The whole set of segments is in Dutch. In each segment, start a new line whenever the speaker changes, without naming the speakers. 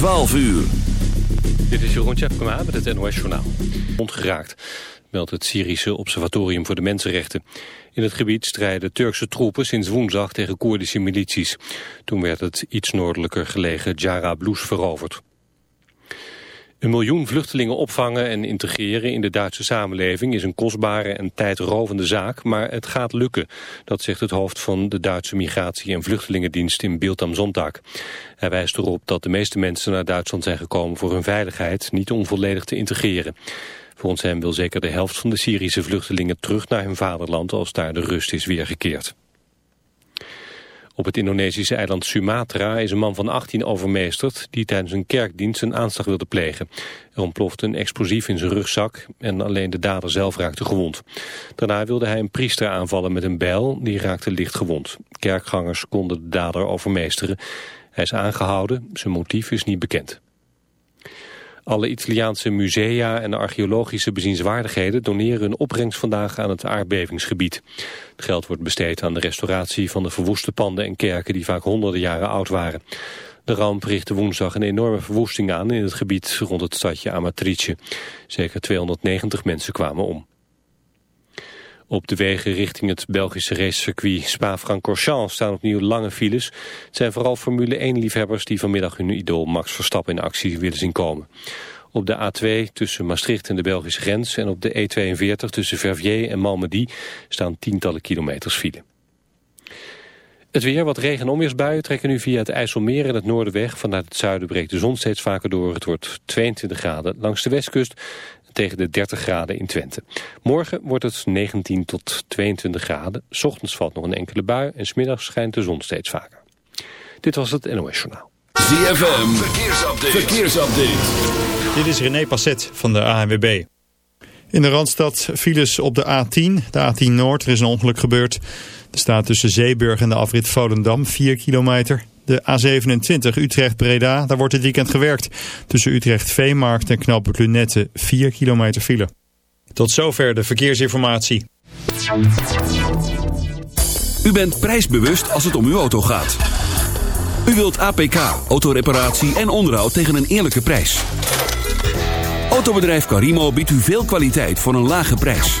12 uur.
Dit is Jeroen Tjepkema met het NOS Journaal. Ontgeraakt, meldt het Syrische Observatorium voor de Mensenrechten. In het gebied strijden Turkse troepen sinds woensdag tegen Koerdische milities. Toen werd het iets noordelijker gelegen Jarablus veroverd. Een miljoen vluchtelingen opvangen en integreren in de Duitse samenleving is een kostbare en tijdrovende zaak, maar het gaat lukken. Dat zegt het hoofd van de Duitse Migratie- en Vluchtelingendienst in Bild am Sonntag. Hij wijst erop dat de meeste mensen naar Duitsland zijn gekomen voor hun veiligheid, niet om volledig te integreren. Volgens hem wil zeker de helft van de Syrische vluchtelingen terug naar hun vaderland als daar de rust is weergekeerd. Op het Indonesische eiland Sumatra is een man van 18 overmeesterd... die tijdens een kerkdienst een aanslag wilde plegen. Er ontplofte een explosief in zijn rugzak en alleen de dader zelf raakte gewond. Daarna wilde hij een priester aanvallen met een bijl, die raakte licht gewond. Kerkgangers konden de dader overmeesteren. Hij is aangehouden, zijn motief is niet bekend. Alle Italiaanse musea en archeologische bezienswaardigheden doneren een opbrengst vandaag aan het aardbevingsgebied. Het geld wordt besteed aan de restauratie van de verwoeste panden en kerken die vaak honderden jaren oud waren. De ramp richtte woensdag een enorme verwoesting aan in het gebied rond het stadje Amatrice. Zeker 290 mensen kwamen om. Op de wegen richting het Belgische racecircuit Spa-Francorchamps staan opnieuw lange files. Het zijn vooral Formule 1-liefhebbers die vanmiddag hun idool Max Verstappen in actie willen zien komen. Op de A2 tussen Maastricht en de Belgische grens en op de E42 tussen Verviers en Malmedy staan tientallen kilometers file. Het weer, wat regen- en onweersbuien trekken nu via het IJsselmeer en het noorden weg. Vanuit het zuiden breekt de zon steeds vaker door. Het wordt 22 graden langs de westkust tegen de 30 graden in Twente. Morgen wordt het 19 tot 22 graden. S ochtends valt nog een enkele bui en smiddags schijnt de zon steeds vaker. Dit was het NOS Journaal.
ZFM, verkeersupdate. verkeersupdate.
Dit is René Passet van de ANWB. In de Randstad files op de A10, de A10 Noord. Er is een ongeluk gebeurd. Er staat tussen Zeeburg en de afrit Volendam 4 kilometer. De A27 Utrecht-Breda, daar wordt dit weekend gewerkt. Tussen Utrecht-Veemarkt en knooppunt Lunette 4 kilometer file. Tot zover de verkeersinformatie.
U bent prijsbewust als het om uw auto gaat. U wilt APK, autoreparatie en onderhoud tegen een eerlijke prijs. Autobedrijf Carimo biedt u veel kwaliteit voor een lage prijs.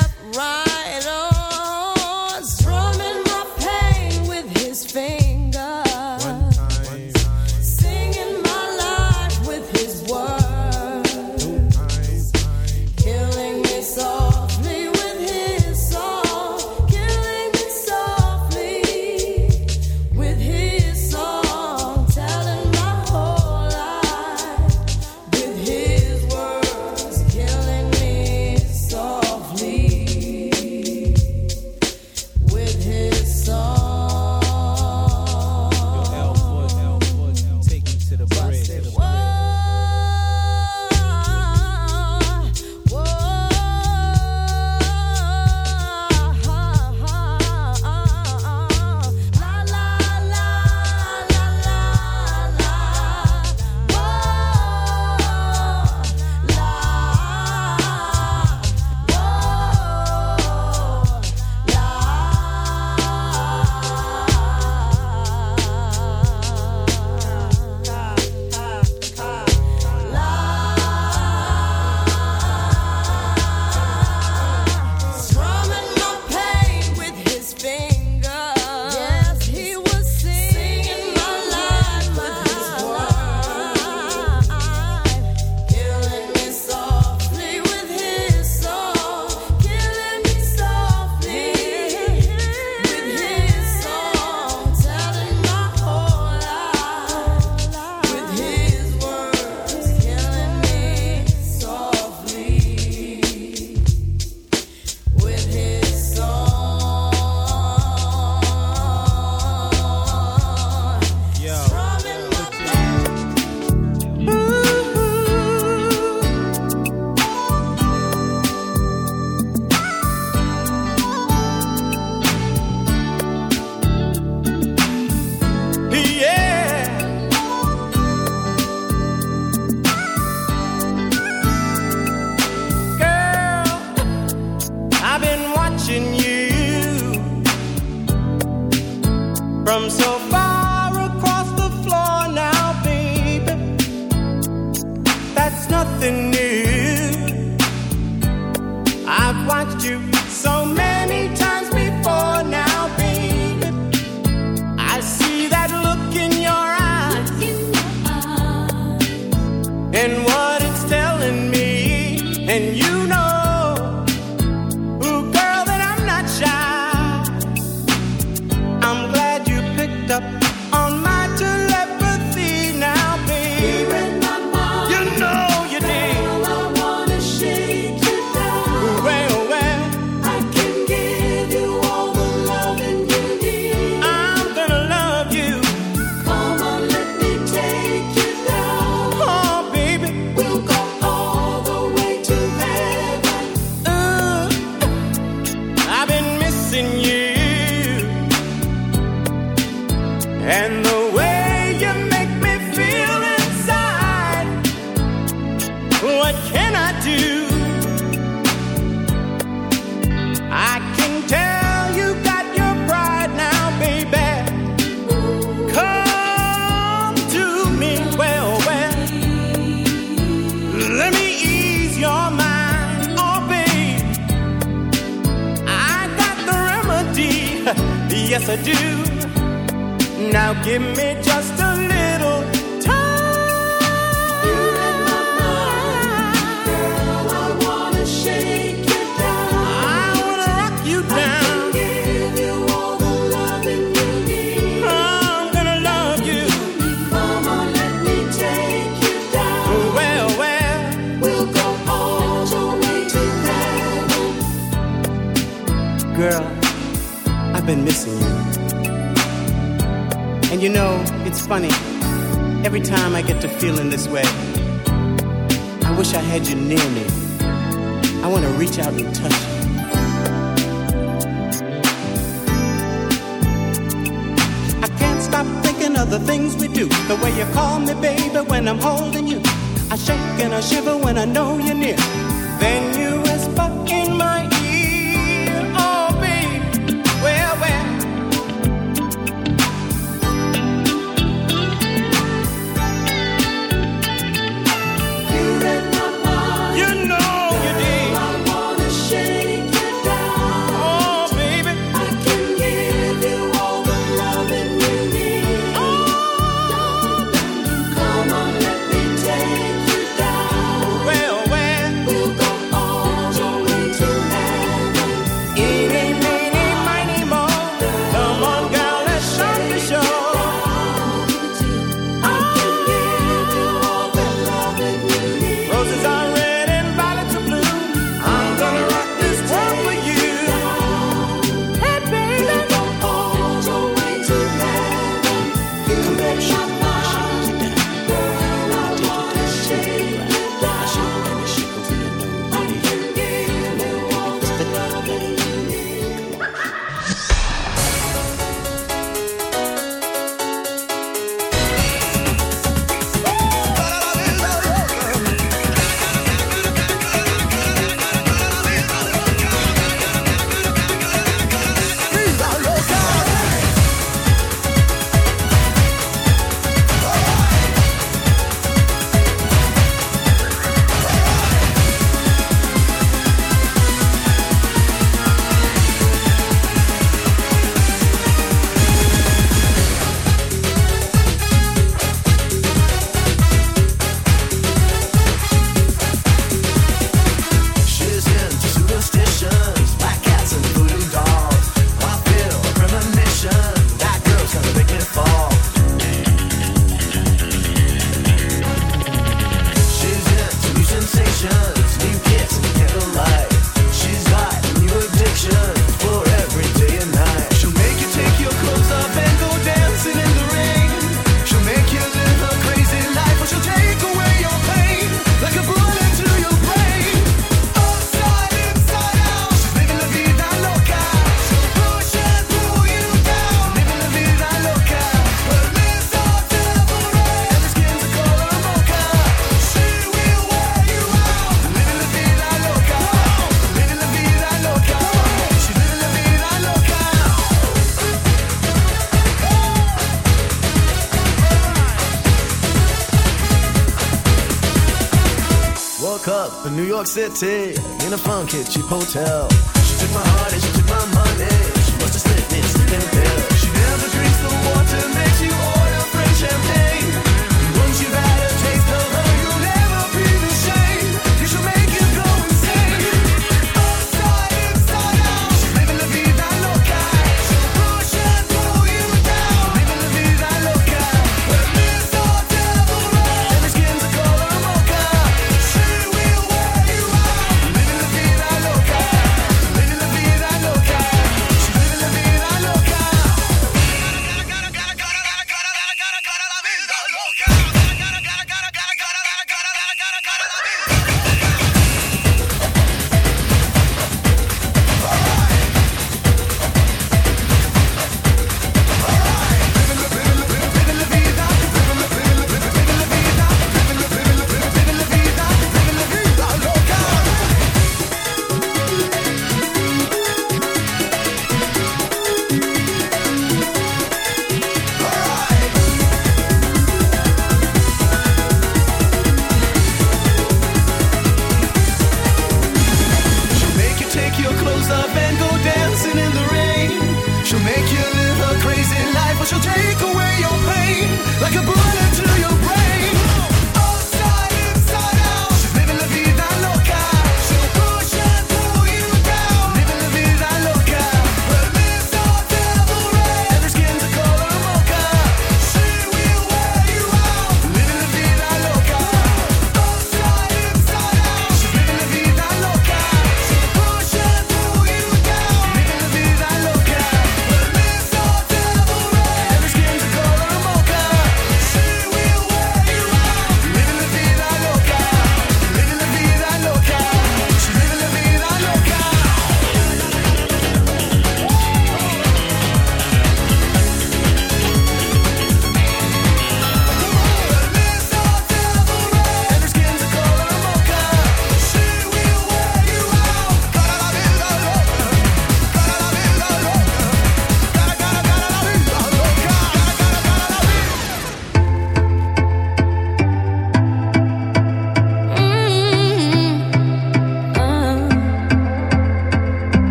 York City in a funky cheap hotel. She took my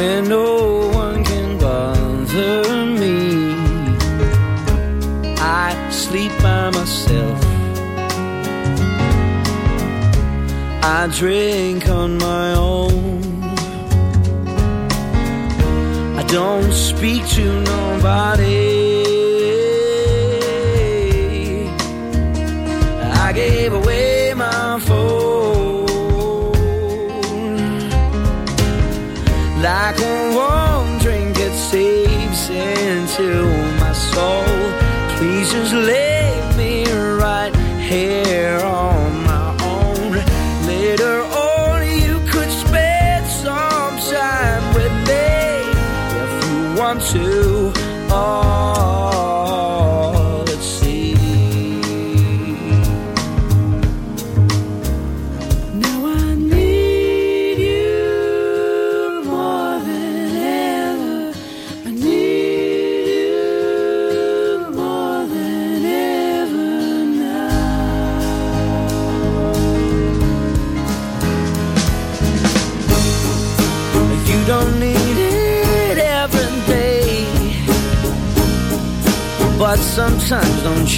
Where no one can bother me. I sleep by myself. I drink on my own. I don't speak to nobody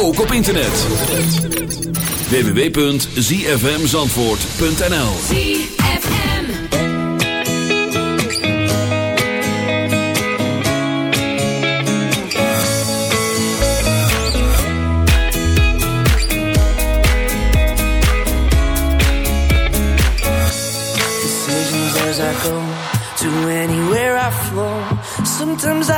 ook op internet. www.zfmzandvoort.nl
decisions as I go to anywhere I flow. Sometimes I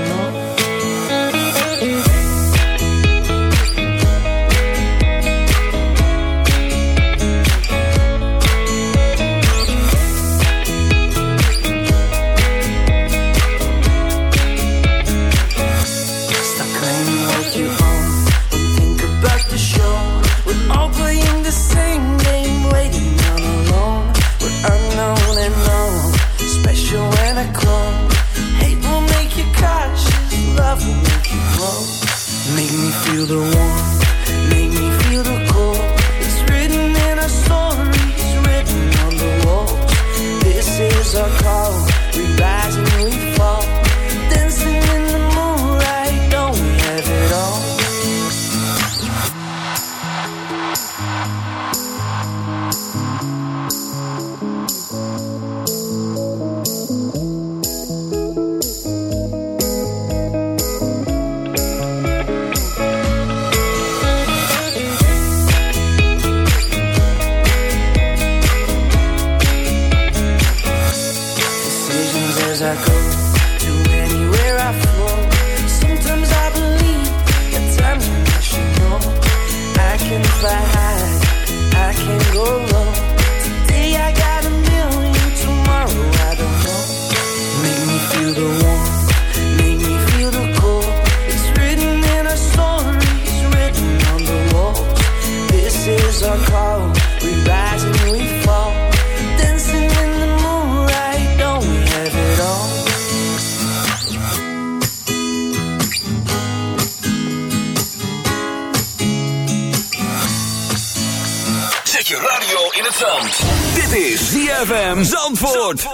ZFM Zandvoort.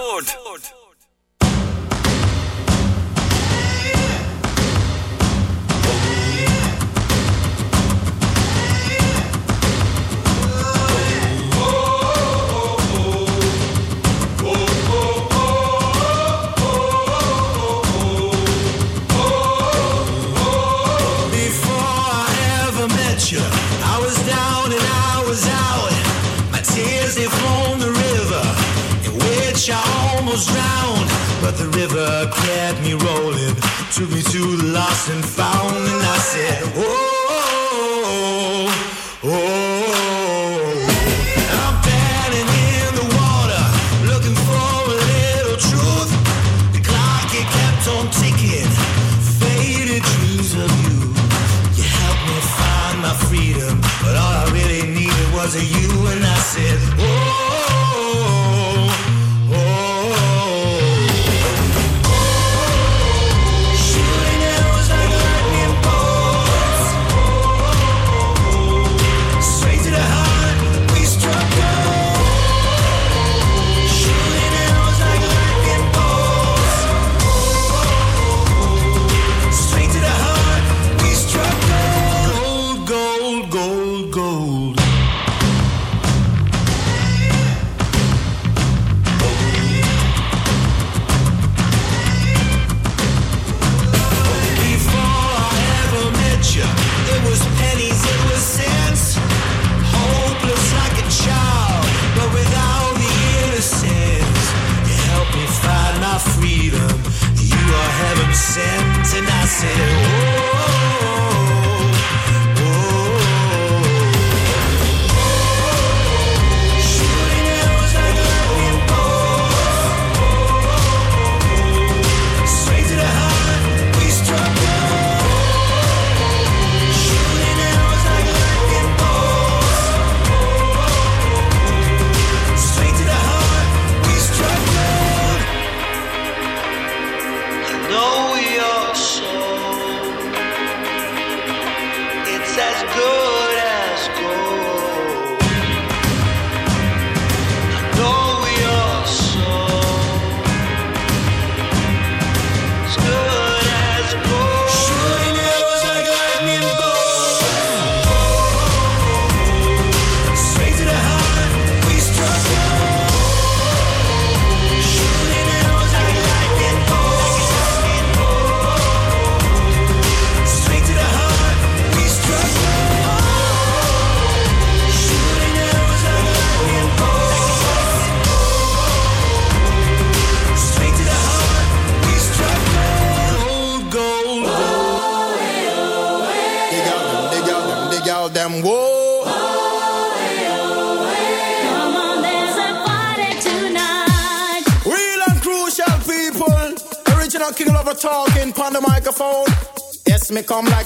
Me
come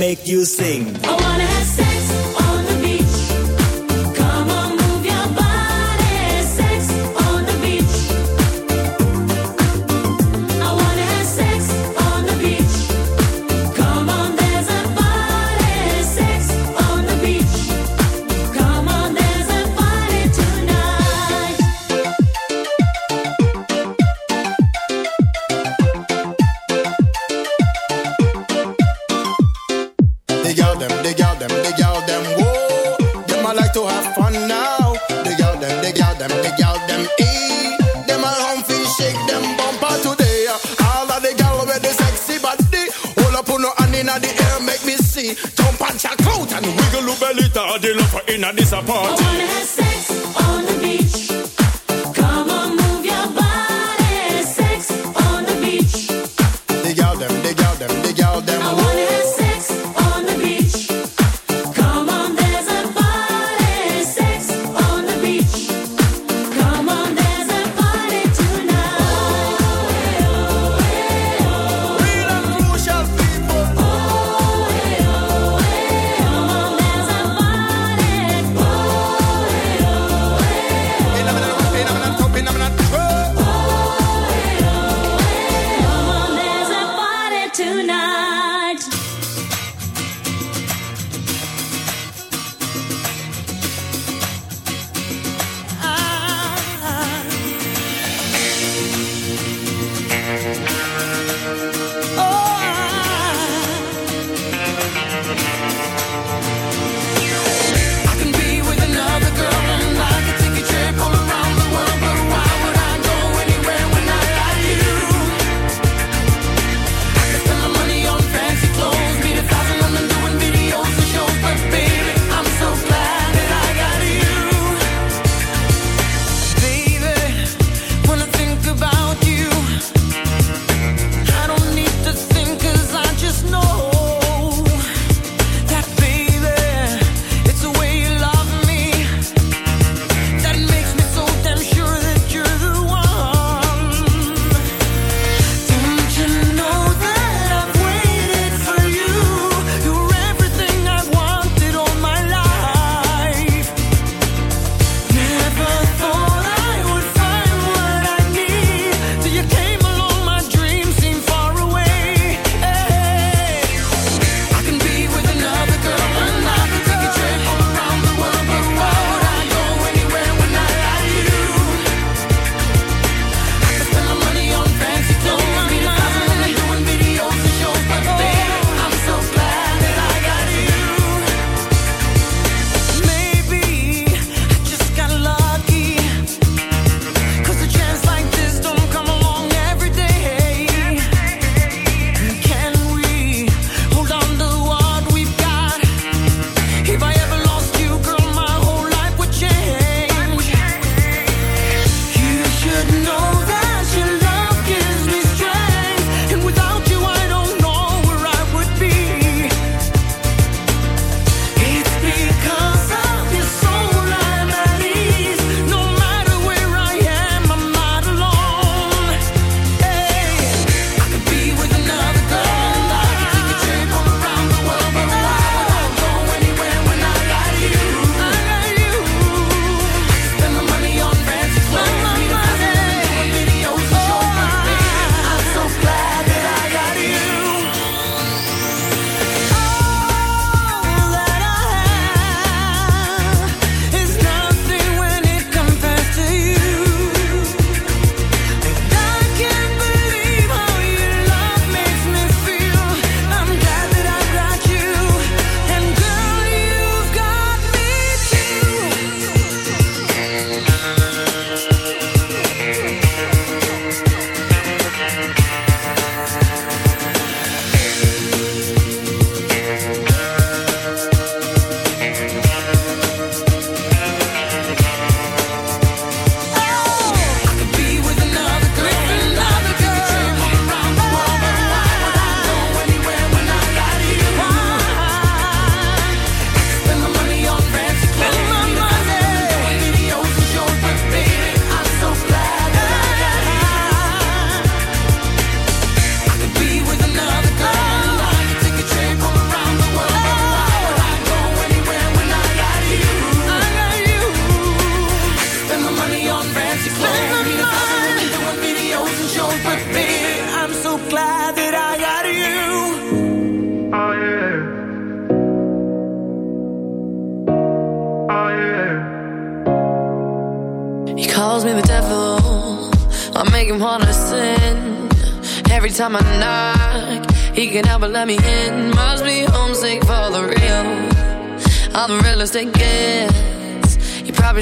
make you sing.
I
wanna have a
disappointing.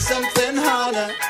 something harder.